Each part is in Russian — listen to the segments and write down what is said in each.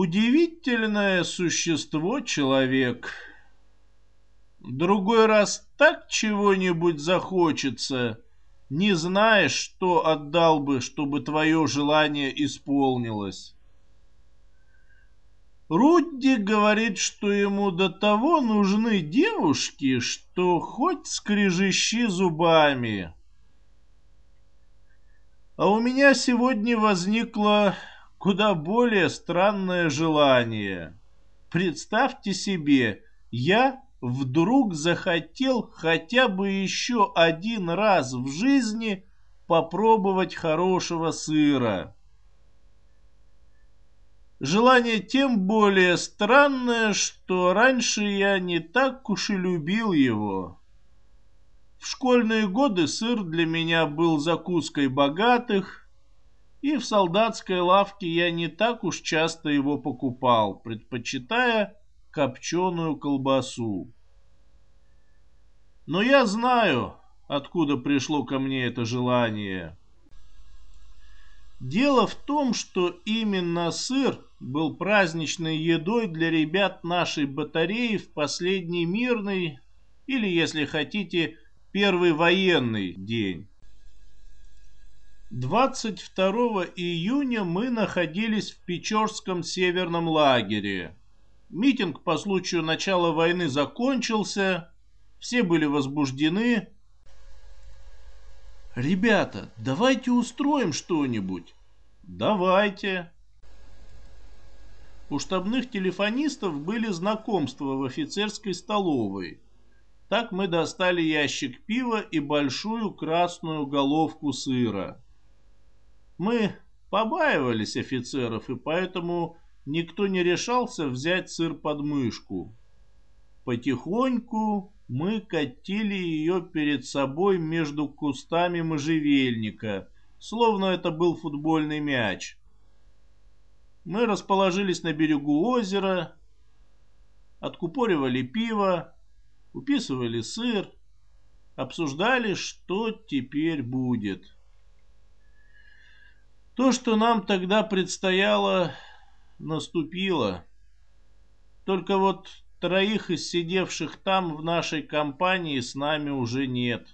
Удивительное существо человек. Другой раз так чего-нибудь захочется, не знаешь, что отдал бы, чтобы твое желание исполнилось. Рудди говорит, что ему до того нужны девушки, что хоть скрежещи зубами. А у меня сегодня возникло куда более странное желание. Представьте себе, я вдруг захотел хотя бы еще один раз в жизни попробовать хорошего сыра. Желание тем более странное, что раньше я не так уж и любил его. В школьные годы сыр для меня был закуской богатых, и в солдатской лавке я не так уж часто его покупал, предпочитая копченую колбасу. Но я знаю, откуда пришло ко мне это желание. Дело в том, что именно сыр был праздничной едой для ребят нашей батареи в последний мирный, или, если хотите, первый военный день. 22 июня мы находились в Печорском северном лагере. Митинг по случаю начала войны закончился, все были возбуждены. «Ребята, давайте устроим что-нибудь». «Давайте». У штабных телефонистов были знакомства в офицерской столовой. Так мы достали ящик пива и большую красную головку сыра. Мы побаивались офицеров, и поэтому никто не решался взять сыр под мышку. Потихоньку мы катили ее перед собой между кустами можжевельника, словно это был футбольный мяч. Мы расположились на берегу озера, откупоривали пиво, уписывали сыр, обсуждали, что теперь будет. То, что нам тогда предстояло, наступило. Только вот троих из сидевших там в нашей компании с нами уже нет.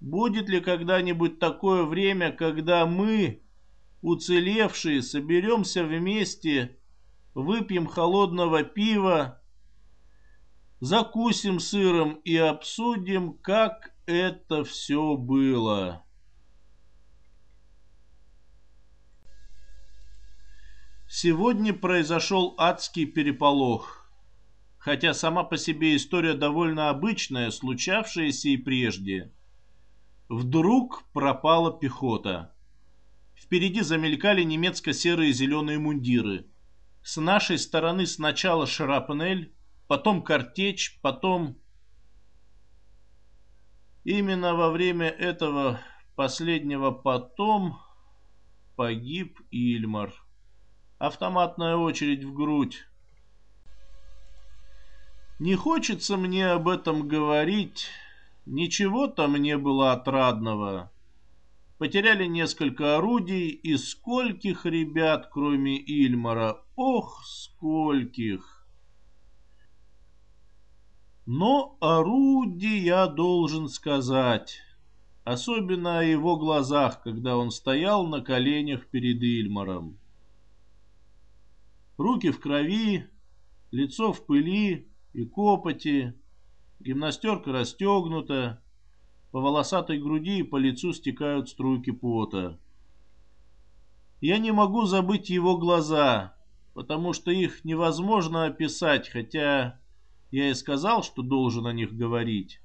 Будет ли когда-нибудь такое время, когда мы, уцелевшие, соберемся вместе, выпьем холодного пива, закусим сыром и обсудим, как это все было. Сегодня произошел адский переполох. Хотя сама по себе история довольно обычная, случавшаяся и прежде. Вдруг пропала пехота. Впереди замелькали немецко-серые зеленые мундиры. С нашей стороны сначала шрапнель, потом картечь, потом... Именно во время этого последнего потом погиб Ильмар. Автоматная очередь в грудь. Не хочется мне об этом говорить. Ничего там не было отрадного. Потеряли несколько орудий, и скольких ребят, кроме Ильмара, ох, скольких! Но орудий я должен сказать, особенно о его глазах, когда он стоял на коленях перед Ильмаром. Руки в крови, лицо в пыли и копоти, гимнастерка расстегнута, по волосатой груди и по лицу стекают струйки пота. Я не могу забыть его глаза, потому что их невозможно описать, хотя я и сказал, что должен о них говорить.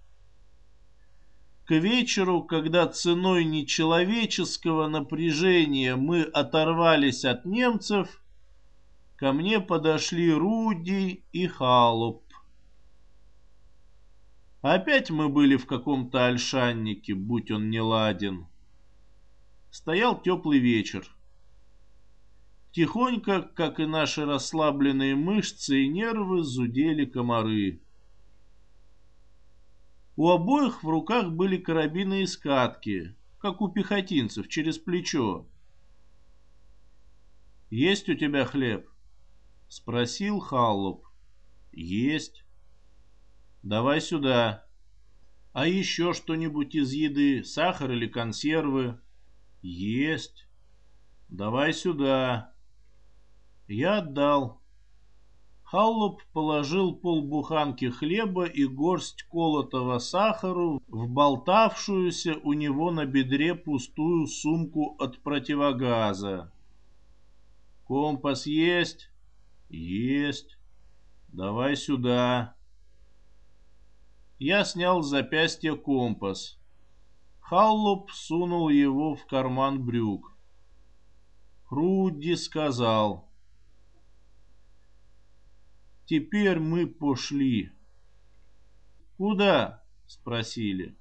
К вечеру, когда ценой нечеловеческого напряжения мы оторвались от немцев, ко мне подошли Руди и Халуп. Опять мы были в каком-то ольшаннике, будь он не ладен. Стоял теплый вечер. Тихонько, как и наши расслабленные мышцы и нервы, зудели комары. У обоих в руках были карабины и скатки, как у пехотинцев, через плечо. Есть у тебя хлеб? Спросил Халлоп. Есть. Давай сюда. А еще что-нибудь из еды? Сахар или консервы? Есть. Давай сюда. Я отдал. Халлоп положил полбуханки хлеба и горсть колотого сахару в болтавшуюся у него на бедре пустую сумку от противогаза. «Компас есть?» «Есть. Давай сюда». Я снял с запястья компас. Халлоп сунул его в карман брюк. Руди сказал — Теперь мы пошли. Куда? Спросили.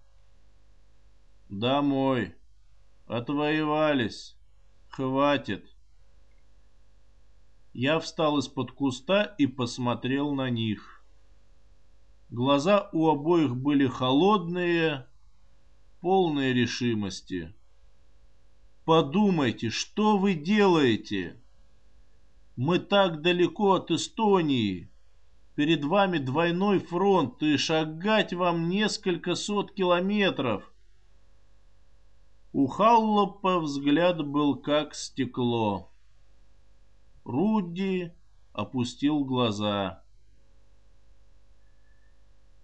Домой. Отвоевались. Хватит. Я встал из-под куста и посмотрел на них. Глаза у обоих были холодные, полные решимости. Подумайте, что вы делаете? Мы так далеко от Эстонии. Перед вами двойной фронт, и шагать вам несколько сот километров. У Халлопа взгляд был как стекло. Руди опустил глаза.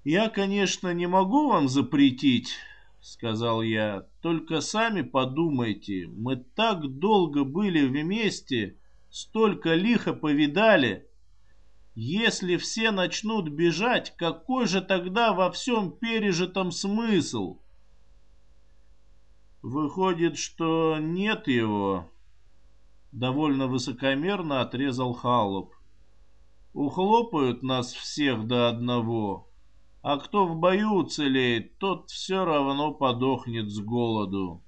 «Я, конечно, не могу вам запретить», — сказал я. «Только сами подумайте, мы так долго были вместе, столько лихо повидали». Если все начнут бежать, какой же тогда во всем пережитом смысл? Выходит, что нет его. Довольно высокомерно отрезал Халуп. Ухлопают нас всех до одного, а кто в бою уцелеет, тот все равно подохнет с голоду.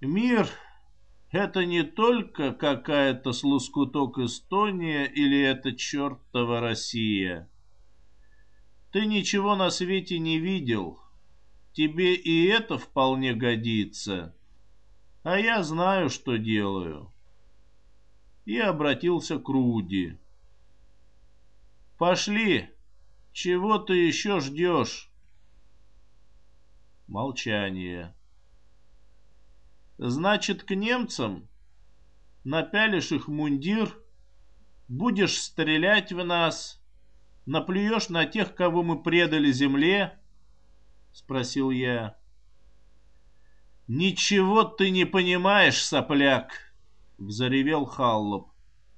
Мир это не только какая-то с Эстония или это чертова Россия. Ты ничего на свете не видел. Тебе и это вполне годится. А я знаю, что делаю. И обратился к Руди. Пошли. Чего ты еще ждешь? Молчание. Значит, к немцам напялишь их мундир, будешь стрелять в нас, наплюешь на тех, кого мы предали земле? Спросил я. Ничего ты не понимаешь, сопляк, взаревел Халлоп.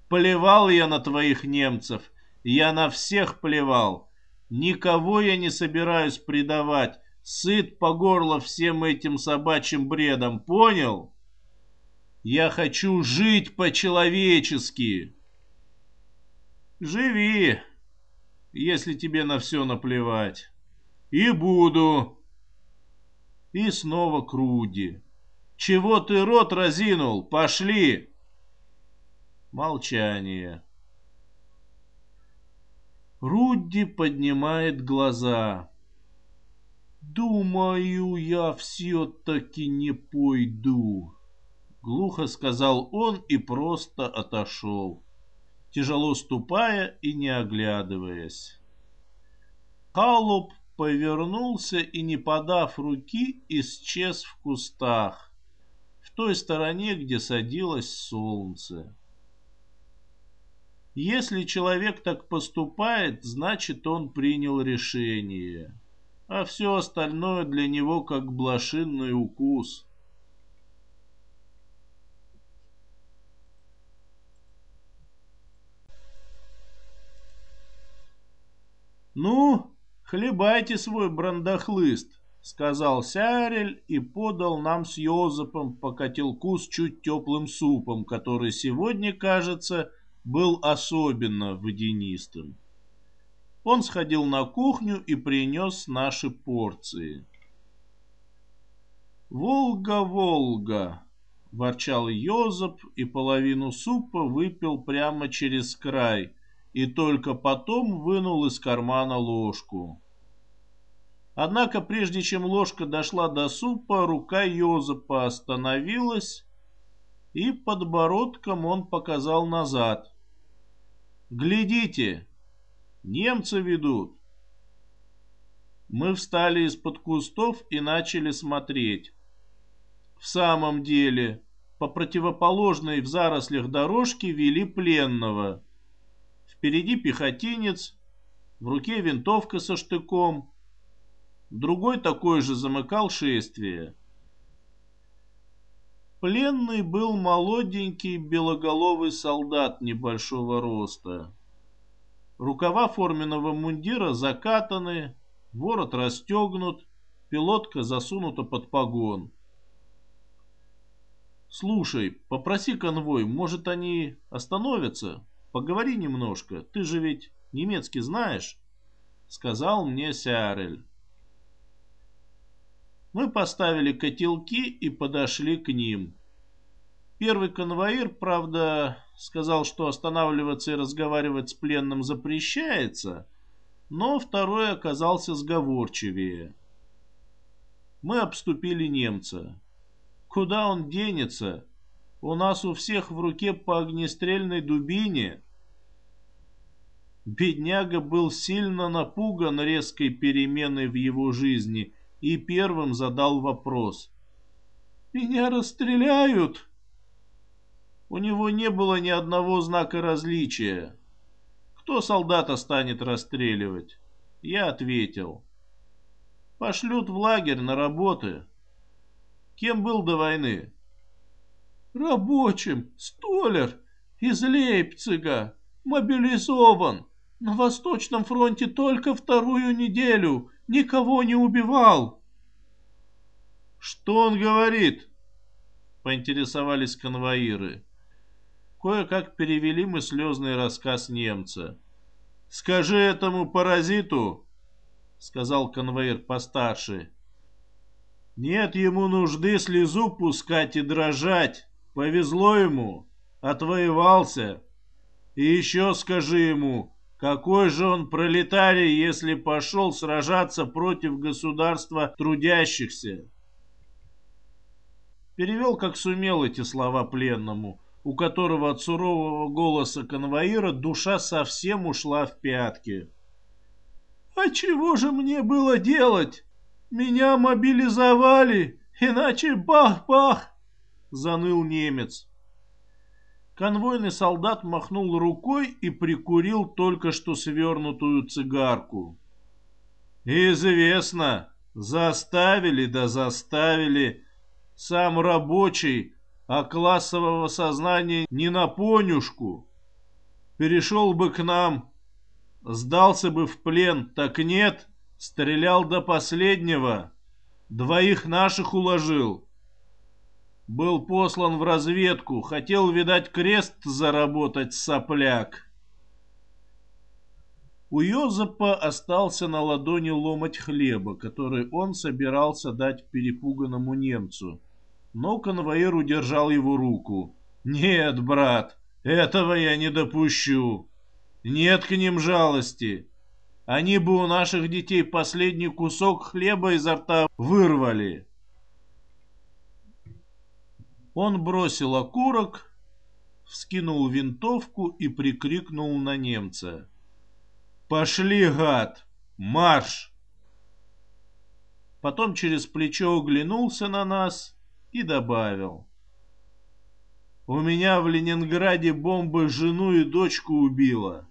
Плевал я на твоих немцев, я на всех плевал. Никого я не собираюсь предавать, Сыт по горло всем этим собачьим бредом, понял? Я хочу жить по-человечески. Живи, если тебе на все наплевать. И буду. И снова Круди. Чего ты рот разинул? Пошли. Молчание. Рудди поднимает глаза. «Думаю, я все-таки не пойду», — глухо сказал он и просто отошел, тяжело ступая и не оглядываясь. Халуп повернулся и, не подав руки, исчез в кустах, в той стороне, где садилось солнце. Если человек так поступает, значит, он принял решение а все остальное для него как блошинный укус. «Ну, хлебайте свой брандахлыст», — сказал Сярель и подал нам с Йозепом по котелку с чуть теплым супом, который сегодня, кажется, был особенно водянистым. Он сходил на кухню и принес наши порции. «Волга, Волга!» – ворчал Йозеп и половину супа выпил прямо через край и только потом вынул из кармана ложку. Однако прежде чем ложка дошла до супа, рука Йозепа остановилась, и подбородком он показал назад. «Глядите, немцы ведут!» Мы встали из-под кустов и начали смотреть. В самом деле, по противоположной в зарослях дорожке вели пленного. Впереди пехотинец, в руке винтовка со штыком. Другой такой же замыкал шествие. Пленный был молоденький белоголовый солдат небольшого роста. Рукава форменного мундира закатаны, ворот расстегнут, пилотка засунута под погон. «Слушай, попроси конвой, может, они остановятся? Поговори немножко, ты же ведь немецкий знаешь?» Сказал мне Сярель. Мы поставили котелки и подошли к ним. Первый конвоир, правда, сказал, что останавливаться и разговаривать с пленным запрещается, но второй оказался сговорчивее. Мы обступили немца. Куда он денется? У нас у всех в руке по огнестрельной дубине. Бедняга был сильно напуган резкой переменой в его жизни и первым задал вопрос. «Меня расстреляют?» У него не было ни одного знака различия. Кто солдата станет расстреливать? Я ответил. Пошлют в лагерь на работы. Кем был до войны? Рабочим, столер, из Лейпцига, мобилизован. На Восточном фронте только вторую неделю никого не убивал. Что он говорит? Поинтересовались конвоиры. Кое-как перевели мы слезный рассказ немца. «Скажи этому паразиту, — сказал конвоир постарше, — нет ему нужды слезу пускать и дрожать. Повезло ему, отвоевался. И еще скажи ему, какой же он пролетарий, если пошел сражаться против государства трудящихся? Перевел, как сумел, эти слова пленному, у которого от сурового голоса конвоира душа совсем ушла в пятки. «А чего же мне было делать? Меня мобилизовали, иначе бах-бах!» — заныл немец. Конвойный солдат махнул рукой и прикурил только что свернутую цигарку. «Известно, заставили да заставили. Сам рабочий, а классового сознания не на понюшку. Перешел бы к нам, сдался бы в плен, так нет, стрелял до последнего, двоих наших уложил». Был послан в разведку, хотел, видать, крест заработать сопляк. У Йозепа остался на ладони ломоть хлеба, который он собирался дать перепуганному немцу. Но конвоир удержал его руку. «Нет, брат, этого я не допущу. Нет к ним жалости. Они бы у наших детей последний кусок хлеба изо рта вырвали». Он бросил окурок, вскинул винтовку и прикрикнул на немца. «Пошли, гад! Марш!» Потом через плечо оглянулся на нас и добавил. «У меня в Ленинграде бомба жену и дочку убила.